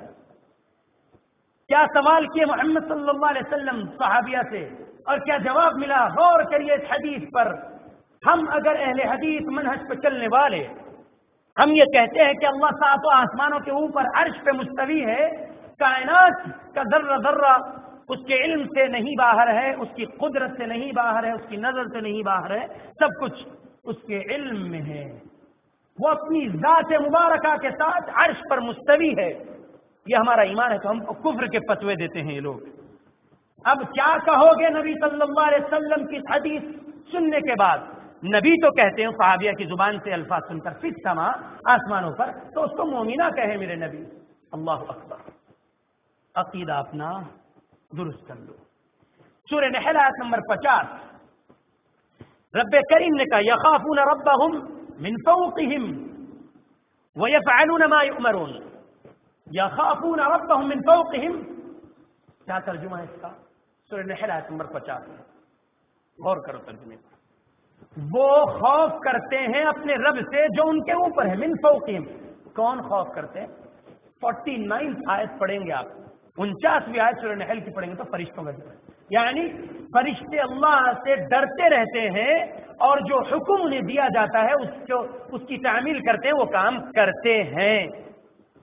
کیا سوال کیے محمد صلی اللہ علیہ وسلم صحابیہ سے؟ اور کیا جواب ملا؟ غور کریے اس حدیث پر۔ ہم اگر اہل حدیث منحج پہ چلنے والے، ہم یہ کہتے ہیں کہ اللہ سات و آسمانوں کے اوپر عرش پہ مستوی ہے، کائنات کا ذرہ ذرہ اس کے علم سے نہیں باہر ہے، اس کی قدرت سے نہیں باہر ہے، اس کی نظر سے نہیں باہر ہے، سب کچھ اس کے علم میں ہے۔ وہ اپنی ذات مبارکہ کے ساتھ عرش پر مستوی ہے۔ یہ ہمارا ایمان ہے تو ہم کفر کے فتوے دیتے ہیں یہ لوگ۔ اب کیا کہو گے نبی صلی اللہ علیہ وسلم کی حدیث سننے کے بعد؟ نبی تو کہتے ہیں، صحابیہ کی زبان سے الفاظ سن کر فٹ سما آسمانوں پر، تو اس کو مومنہ کہے میرے نبی۔ اللہ اکبر۔ عقیدہ اپنا درست کر لو۔ سورہ نحل آیت نمبر پچاس۔ رب کریم نے کہا، یخافون ربهم من فوقهم ويفعلون ما يؤمرون یخافون ربهم من فوقهم کیا ترجمہ ہے اس کا؟ سورہ نحل آیت نمبر پچاس۔ غور کرو ترجمے وہ خوف کرتے ہیں اپنے رب سے جو ان کے اوپر ہے، من فوقهم کون خوف کرتے ہیں؟ فورٹی نائن آیت پڑھیں گے آپ۔ انچاسویں آیت سورہ نحل کی پڑھیں گے تو فرشتوں کا یعنی فرشتے اللہ سے ڈرتے رہتے ہیں اور جو حکم انہیں دیا جاتا ہے، اس کو اس کی تعمیل کرتے ہیں، وہ کام کرتے ہیں۔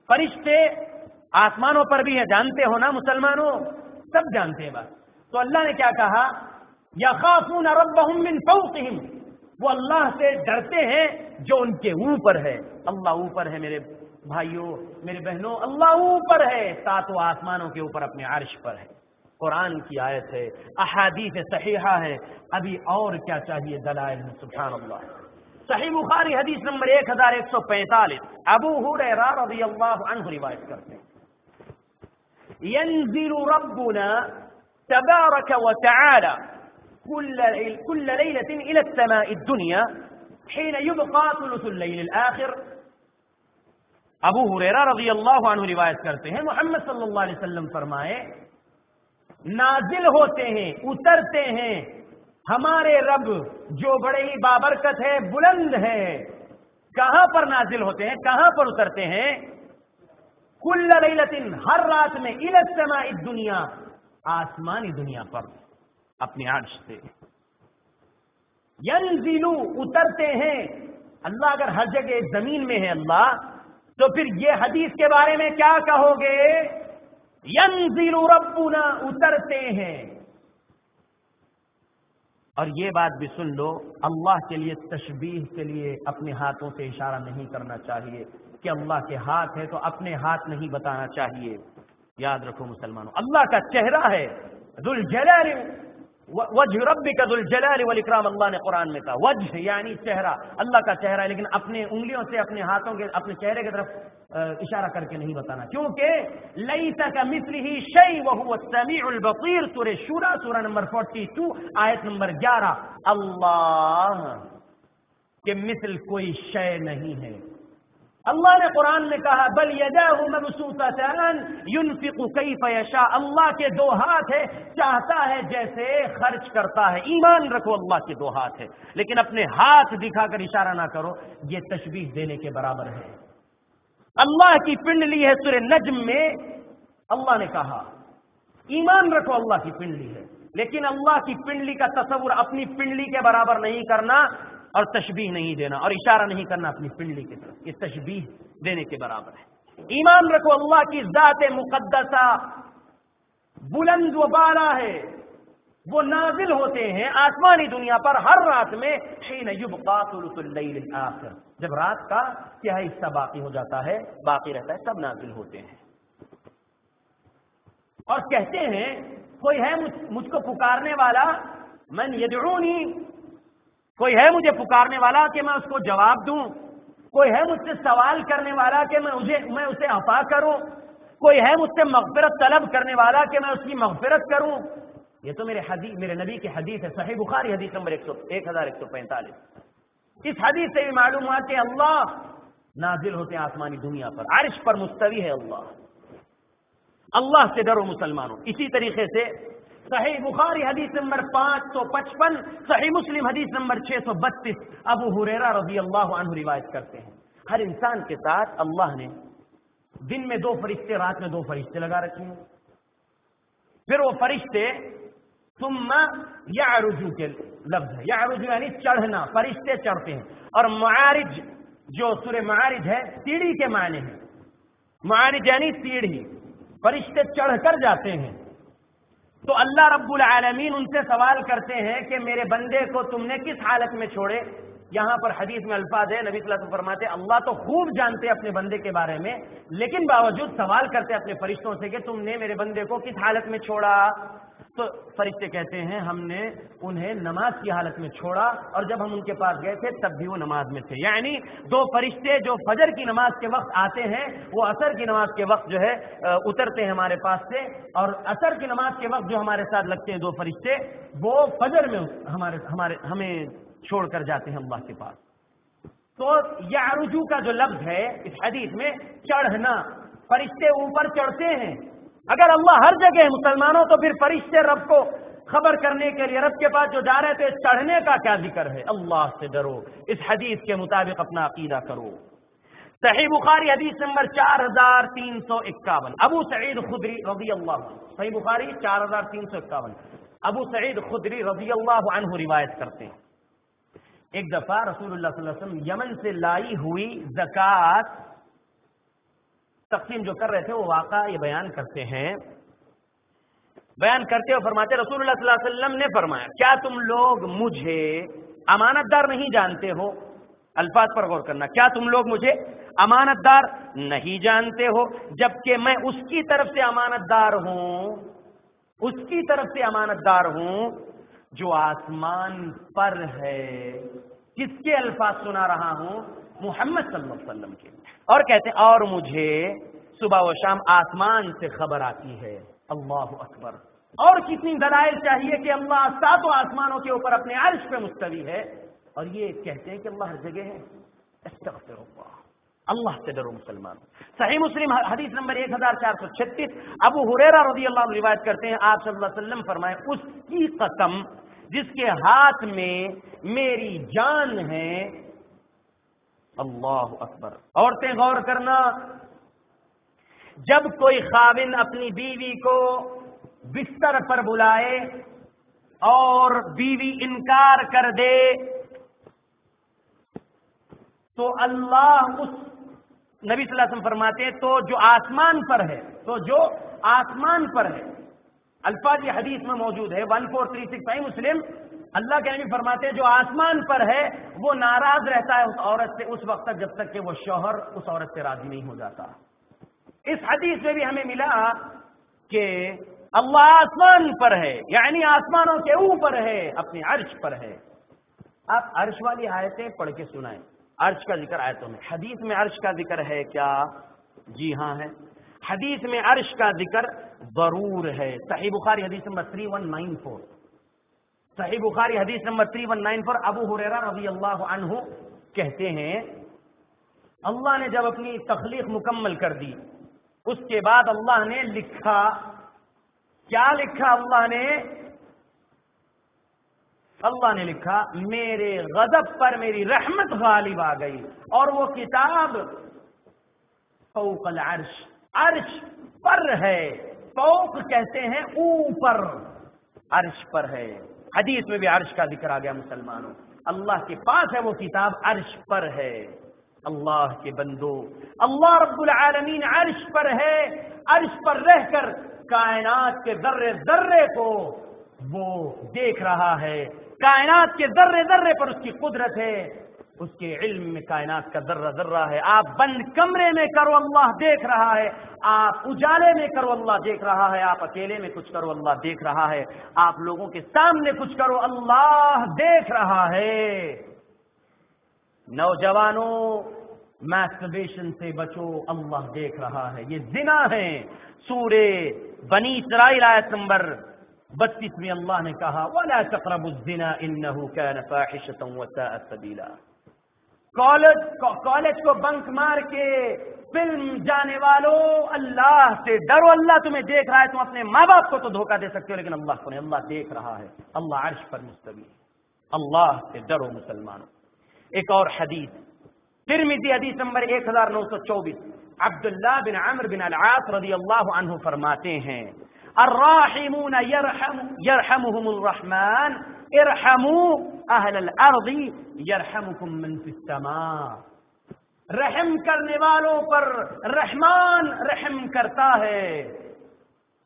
فرشتے آسمانوں پر بھی ہیں، جانتے ہو نا مسلمانوں؟ سب جانتے ہیں بس تو اللہ نے کیا کہا؟ یا خافون من فوقهم وہ اللہ سے ڈرتے ہیں جو ان کے اوپر ہے۔ اللہ اوپر ہے میرے بھائیو میرے بہنوں اللہ اوپر ہے سات و آسمانوں کے اوپر اپنے عرش پر ہے قرآن کی آیت ہے احادیث صحیحہ ہے ابھی اور کیا چاہیے دلائل میں سبحان اللہ صحیح بخاری حدیث نمبر 1145 ابو ہریرہ رضی اللہ عنہ روایت کرتے ہیں ينزل ربنا تبارك وتعالى كل كل ليله إلى السماء الدنيا حين يبقى ثلث الليل الآخر ابو حریرہ رضی اللہ عنہ روایت کرتے ہیں، محمد صلی اللہ علیہ وسلم فرمائے، نازل ہوتے ہیں، اترتے ہیں، ہمارے رب جو بڑے ہی بابرکت ہے، بلند ہے۔ کہاں پر نازل ہوتے ہیں، کہاں پر اترتے ہیں؟ کل لیلتن، ہر رات میں السماء دنیا آسمانی دنیا پر اپنے عرش سے۔ ینزلو، اترتے ہیں۔ اللہ اگر ہر جگہ زمین میں ہے، اللہ تو پھر یہ حدیث کے بارے میں کیا کہو گے؟ ینزل ربنا، اترتے ہیں۔ اور یہ بات بھی سن لو، اللہ کے لیے تشبیح کے لیے اپنے ہاتھوں سے اشارہ نہیں کرنا چاہیے۔ کہ اللہ کے ہاتھ ہے تو اپنے ہاتھ نہیں بتانا چاہیے۔ یاد رکھو مسلمانوں، اللہ کا چہرہ ہے۔ ذوالجلال وجہ ربی کا دلجلال والاکرام اللہ نے قرآن میں کہا، وجہ یعنی چہرہ، اللہ کا چہرہ ہے لیکن اپنے انگلیوں سے، اپنے ہاتھوں کے، اپنے چہرے کی طرف اشارہ کر کے نہیں بتانا۔ کیونکہ لیسا کا مثل ہی شی وہ سمیع البصیر، سورہ شورا، سورہ نمبر 42 آیت نمبر گیارہ۔ اللہ کے مثل کوئی شے نہیں ہے۔ اللہ نے قرآن میں کہا، بل ينفق کیف اللہ کے دو ہاتھ ہے چاہتا ہے جیسے خرچ کرتا ہے۔ ایمان رکھو، اللہ کے دو ہاتھ ہے لیکن اپنے ہاتھ دکھا کر اشارہ نہ کرو، یہ تشبیح دینے کے برابر ہے۔ اللہ کی پنڈلی ہے سورہ نجم میں، اللہ نے کہا، ایمان رکھو، اللہ کی پنڈلی ہے۔ لیکن اللہ کی پنڈلی کا تصور اپنی پنڈلی کے برابر نہیں کرنا اور تشبیح نہیں دینا اور اشارہ نہیں کرنا اپنی پنڈلی کی طرف، یہ تشبیح دینے کے برابر ہے۔ ایمان رکھو، اللہ کی ذات مقدسہ بلند و بالا ہے۔ وہ نازل ہوتے ہیں آسمانی دنیا پر، ہر رات میں جب رات کا کیا حصہ باقی ہو جاتا ہے، باقی رہتا ہے، سب نازل ہوتے ہیں۔ اور کہتے ہیں، کوئی ہے مجھ کو پکارنے والا؟ من یدعونی کوئی ہے مجھے پکارنے والا کہ میں اس کو جواب دوں؟ کوئی ہے مجھ سے سوال کرنے والا کہ میں میں اسے افا کروں؟ کوئی ہے مجھ سے مغفرت طلب کرنے والا کہ میں اس کی مغفرت کروں؟ یہ تو میرے حدیث میرے نبی کی حدیث ہے، صحیح بخاری حدیث نمبر ایک سو ایک ہزار ایک سو پینتالیس۔ اس حدیث سے بھی معلوم ہوا کہ اللہ نازل ہوتے ہیں آسمانی دنیا پر، عرش پر مستوی ہے اللہ۔ اللہ سے ڈرو مسلمانوں۔ اسی طریقے سے صحیح بخاری حدیث نمبر پانچ سو پچپن، صحیح مسلم حدیث نمبر چھ سو بتیس۔ ابو حریرا رضی اللہ عنہ روایت کرتے ہیں۔ ہر انسان کے ساتھ اللہ نے دن میں دو فرشتے، رات میں دو فرشتے لگا رکھے ہیں۔ پھر وہ فرشتے، ثم یعرجو کے لفظ ہے۔ یعرجو یعنی چڑھنا، فرشتے چڑھتے ہیں۔ اور معارج، جو سورہ معارج ہے، سیڑھی کے معنی ہیں۔ معارج یعنی سیڑھی۔ فرشتے چڑھ کر جاتے ہیں۔ تو اللہ رب العالمین ان سے سوال کرتے ہیں کہ میرے بندے کو تم نے کس حالت میں چھوڑے؟ یہاں پر حدیث میں الفاظ ہے نبی صلی اللہ علیہ وسلم فرماتے، اللہ تو خوب جانتے اپنے بندے کے بارے میں، لیکن باوجود سوال کرتے اپنے فرشتوں سے کہ تم نے میرے بندے کو کس حالت میں چھوڑا؟ تو فرشتے کہتے ہیں، ہم نے انہیں نماز کی حالت میں چھوڑا اور جب ہم ان کے پاس گئے تھے، تب بھی وہ نماز میں تھے۔ یعنی دو فرشتے جو فجر کی نماز کے وقت آتے ہیں، وہ اثر کی نماز کے وقت جو ہے اترتے ہیں ہمارے پاس سے اور اثر کی نماز کے وقت جو ہمارے ساتھ لگتے ہیں دو فرشتے، وہ فجر میں ہمارے ہمارے، ہمیں چھوڑ کر جاتے ہیں اللہ کے پاس۔ تو یہ رجوع کا جو لفظ ہے اس حدیث میں، چڑھنا۔ فرشتے اوپر چڑھتے ہیں اگر اللہ ہر جگہ مسلمانوں تو پھر فرشتے رب کو خبر کرنے کے لیے رب کے پاس جو جا رہے تھے چڑھنے کا کیا ذکر ہے؟ اللہ سے ڈرو، اس حدیث کے مطابق اپنا عقیدہ کرو۔ صحیح بخاری حدیث نمبر چار ہزار تین سو اکاون۔ ابو سعید خدری رضی اللہ صحیح بخاری چار ہزار تین سو اکاون۔ ابو سعید خدری رضی اللہ عنہ روایت کرتے ہیں۔ ایک دفعہ رسول اللہ صلی اللہ علیہ وسلم یمن سے لائی ہوئی زکات تقسیم جو کر رہے تھے وہ واقعہ یہ بیان کرتے ہیں۔ بیان کرتے ہوئے فرماتے رسول اللہ صلی اللہ علیہ وسلم نے فرمایا، کیا تم لوگ مجھے امانت دار نہیں جانتے ہو؟ الفاظ پر غور کرنا، کیا تم لوگ مجھے امانت دار نہیں جانتے ہو؟ جبکہ میں اس کی طرف سے امانت دار ہوں، اس کی طرف سے امانت دار ہوں جو آسمان پر ہے۔ کس کے الفاظ سنا رہا ہوں؟ محمد صلی اللہ علیہ وسلم کے۔ اور کہتے ہیں، اور مجھے صبح و شام آسمان سے خبر آتی ہے۔ اللہ اکبر۔ اور کتنی دلائل چاہیے کہ اللہ سات و آسمانوں کے اوپر اپنے عرش پہ مستوی ہے۔ اور یہ کہتے ہیں کہ اللہ ہر جگہ ہے۔ استغفر اللہ اللہ سے ڈرو مسلمان۔ صحیح مسلم حدیث نمبر ایک ہزار چار سو چھتیس۔ ابو حریرا رضی اللہ عنہ روایت کرتے ہیں، آپ صلی اللہ علیہ وسلم فرمائے، اس کی قسم جس کے ہاتھ میں میری جان ہے اللہ اکبر۔ عورتیں غور کرنا، جب کوئی خاوند اپنی بیوی کو بستر پر بلائے اور بیوی انکار کر دے، تو اللہ اس نبی صلی اللہ علیہ وسلم فرماتے، تو جو آسمان پر ہے، تو جو آسمان پر ہے۔ الفاظ یہ حدیث میں موجود ہے۔ One four three six five Muslim. اللہ کے نبی فرماتے ہیں جو آسمان پر ہے، وہ ناراض رہتا ہے اس عورت سے، اس وقت تک جب تک کہ وہ شوہر اس عورت سے راضی نہیں ہو جاتا۔ اس حدیث میں بھی ہمیں ملا کہ اللہ آسمان پر ہے یعنی آسمانوں کے اوپر ہے اپنے عرش پر ہے۔ آپ عرش والی آیتیں پڑھ کے سنائیں۔ عرش کا ذکر آیتوں میں۔ حدیث میں عرش کا ذکر ہے کیا؟ جی ہاں ہے۔ حدیث میں عرش کا ذکر ضرور ہے۔ صحیح بخاری حدیث number three one nine four Sahih Bukhari حدیث نمبر تھری ون نائن پر ابو حریرا رضی اللہ عنہ کہتے ہیں، اللہ نے جب اپنی تخلیق مکمل کر دی، اس کے بعد اللہ نے لکھا، کیا لکھا اللہ نے؟ اللہ نے لکھا، میرے غضب پر میری رحمت غالب آ گئی، اور وہ کتاب فوق العرش، عرش پر ہے۔ فوق کہتے ہیں اوپر، عرش پر ہے۔ حدیث میں بھی عرش کا ذکر آ گیا مسلمانوں۔ اللہ کے پاس ہے وہ کتاب، عرش پر ہے۔ اللہ کے بندو اللہ رب العالمین عرش پر ہے۔ عرش پر رہ کر کائنات کے ذرے ذرے کو وہ دیکھ رہا ہے۔ کائنات کے ذرے ذرے پر اس کی قدرت ہے۔ اس کے علم میں کائنات کا ذرہ ذرہ ہے۔ آپ بند کمرے میں کرو اللہ دیکھ رہا ہے۔ آپ اجالے میں کرو اللہ دیکھ رہا ہے۔ آپ اکیلے میں کچھ کرو اللہ دیکھ رہا ہے۔ آپ لوگوں کے سامنے کچھ کرو اللہ دیکھ رہا ہے۔ نوجوانوں میسٹربیشن سے بچو، اللہ دیکھ رہا ہے۔ یہ زنا ہے۔ سورے بنی اسرائیل آیت نمبر بتیس میں اللہ نے کہا، وَلَا تَقْرَبُ الزِّنَا إِنَّهُ كَانَ فَاحِشَةً وَسَاءَ سَبِيلًا۔ کالج کالج کو بنک مار کے فلم جانے والوں، اللہ سے ڈرو، اللہ تمہیں دیکھ رہا ہے، تم اپنے ماں باپ کو تو دھوکہ دے سکتے ہو، لیکن اللہ کو نہیں، اللہ دیکھ رہا ہے، اللہ عرش پر مستوی اللہ سے ڈرو مسلمانوں۔ ایک اور حدیث ترمیزی حدیث نمبر ایک ہزار نو سو چوبیس۔ عبداللہ بن عمر بن العاص رضی اللہ عنہ فرماتے ہیں، الراحمون يرحم يرحمهم الرحمن ارحموا اہل الارض یرحمکم من فی السماء۔ رحم کرنے والوں پر رحمان رحم کرتا ہے۔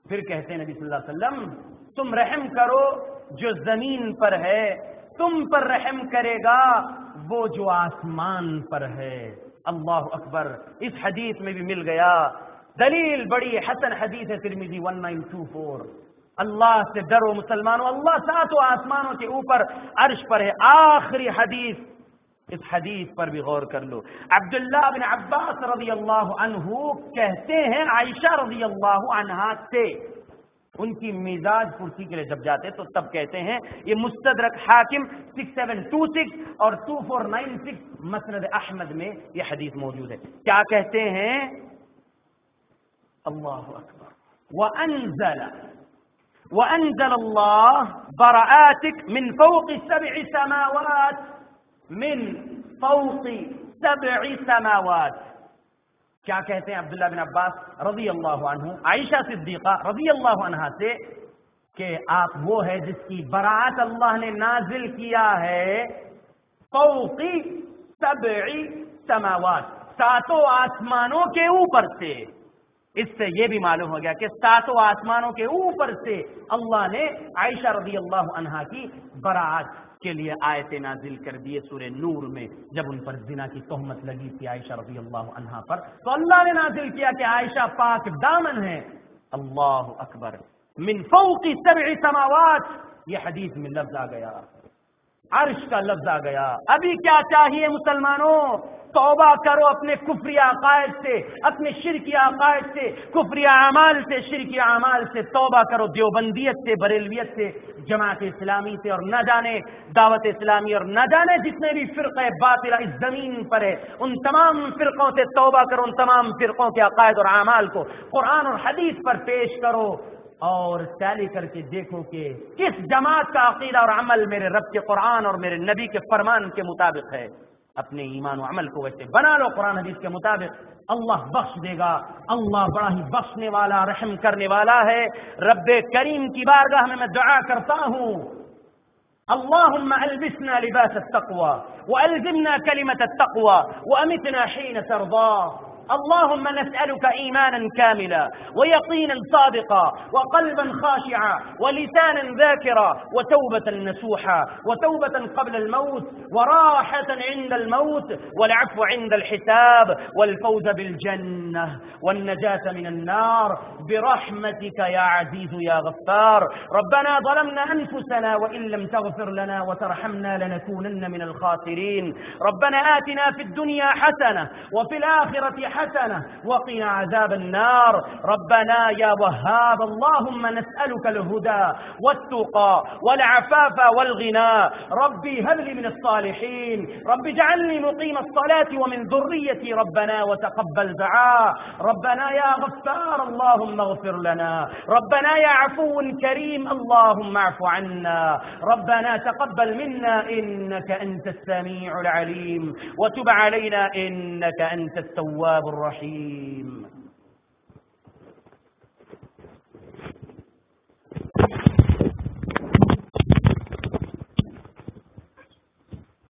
پھر کہتے ہیں نبی صلی اللہ علیہ وسلم، تم رحم کرو جو زمین پر ہے، تم پر رحم کرے گا وہ جو آسمان پر ہے۔ اللہ اکبر، اس حدیث میں بھی مل گیا۔ دلیل بڑی حسن حدیث ہے Tirmidhi one nine two four اللہ سے ڈرو مسلمانوں، اللہ ساتوں آسمانوں کے اوپر عرش پر ہے۔ آخری حدیث، اس حدیث پر بھی غور کر لو۔ عبداللہ بن عباس رضی اللہ عنہ کہتے ہیں، عائشہ رضی اللہ عنہ سے، ان کی مزاج کرسی کے لیے جب جاتے تو تب کہتے ہیں، یہ Mustadrak Hakim six seven two six اور two four nine six Musnad Ahmad میں یہ حدیث موجود ہے۔ کیا کہتے ہیں؟ اللہ اکبر۔ وانزل وأنزل الله براءاتك من فوق سبع سماوات من فوق سبع سماوات. کیا کہتے ہیں عبداللہ بن عباس؟ رضی اللہ عنہ عائشہ صدیقہ رضی اللہ عنہ سے کہ آپ وہ ہے جس کی برات اللہ نے نازل کیا ہے فوق سبع سماوات ساتوں آسمانوں کے اوپر سے۔ اس سے یہ بھی معلوم ہو گیا کہ ساتوں آسمانوں کے اوپر سے اللہ نے عائشہ رضی اللہ عنہا کی برات کے لیے آیت نازل کر دیے سورہ نور میں، جب ان پر زنا کی تہمت لگی تھی عائشہ رضی اللہ عنہا پر۔ تو اللہ نے نازل کیا کہ عائشہ پاک دامن ہے۔ اللہ اکبر۔ من فوق سبع سماوات۔ یہ حدیث میں لفظ آ گیا۔ عرش کا لفظ آ گیا۔ ابھی کیا چاہیے مسلمانوں؟ توبہ کرو اپنے کفری عقائد سے، اپنے شرکی عقائد سے، کفری اعمال سے، شرکی اعمال سے توبہ کرو، دیوبندیت سے، بریلویت سے، جماعت اسلامی سے، اور نہ جانے دعوت اسلامی، اور نہ جانے جتنے بھی فرقے باطل اس زمین پر ہے، ان تمام فرقوں سے توبہ کرو، ان تمام فرقوں کے عقائد اور اعمال کو قرآن اور حدیث پر پیش کرو، اور چالی کر کے دیکھو کہ کس جماعت کا عقیدہ اور عمل میرے رب کے قرآن اور میرے نبی کے فرمان کے مطابق ہے۔ اپنے ایمان و عمل کو ویسے بنا لو قرآن حدیث کے مطابق۔ اللہ بخش دے گا۔ اللہ بڑا ہی بخشنے والا، رحم کرنے والا ہے۔ رب کریم کی بارگاہ میں میں دعا کرتا ہوں۔ اللهم البسنا لباس التقوى والزمنا كلمه التقوى وامتنا حين ترضى اللهم نسألك إيمانا كاملا ويقينا صادقا وقلبا خاشعا ولسانا ذاكرا وتوبة نسوحا وتوبة قبل الموت وراحة عند الموت والعفو عند الحساب والفوز بالجنة والنجاة من النار برحمتك يا عزيز يا غفار ربنا ظلمنا أنفسنا وإن لم تغفر لنا وترحمنا لنكونن من الخاسرين ربنا آتنا في الدنيا حسنة وفي الآخرة حسنة وقنا عذاب النار. ربنا يا وهاب اللهم نسألك الهدى والتقى والعفاف والغنى. ربي هب لي من الصالحين. رب اجعلني مقيم الصلاة ومن ذريتي ربنا وتقبل دعاء. ربنا يا غفار اللهم اغفر لنا. ربنا يا عفو كريم اللهم اعف عنا. ربنا تقبل منا إنك أنت السميع العليم. وتب علينا إنك أنت التواب الرحيم.